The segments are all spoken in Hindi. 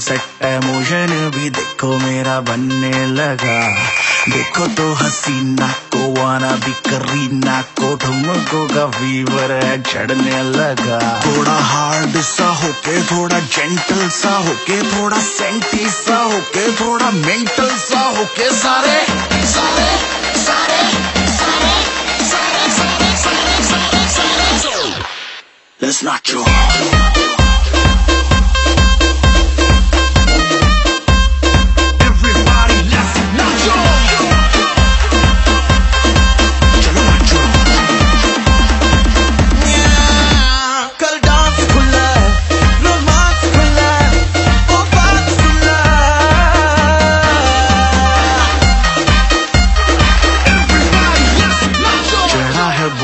सेट है मोशन भी देखो मेरा बनने लगा देखो तो हसीना को वाना भी करीना को ठुमको का फीवर है चढ़ने लगा थोड़ा हार्ड सा होके थोड़ा जेंटल सा होके थोड़ा सेंटी सा होके थोड़ा मेंटल सा होके सारे सारे सारे सारे सारे सारे सारे सारे सारे Let's not joke.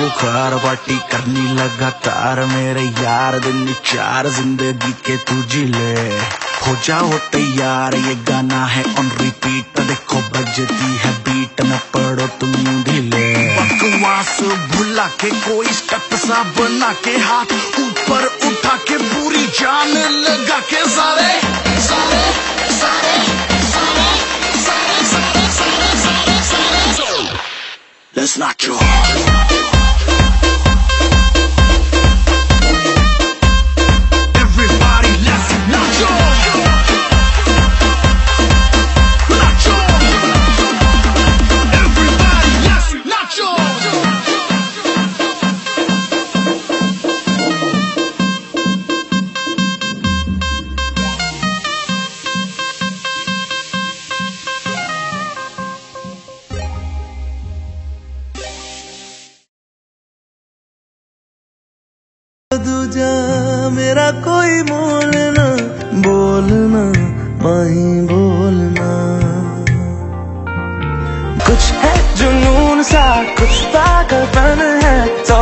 बुखार पार्टी करनी लगातार मेरे यार दिन चार ज़िंदगी के तू ज़िले हो जाओ तैयार ये गाना है ऑन रिपीट देखो बजती है बीट न पड़ो तुम ढीले बकवास भुला के कोई स्टेप सा बना के हाथ ऊपर उठा के पूरी जान लगा के सारे सारे सारे सारे सारे सारे सारे सारे सारे सारे Let's not joke. मेरा कोई मोल ना बोलना वही बोलना कुछ है जुनून सा, कुछ पागलपन है सौ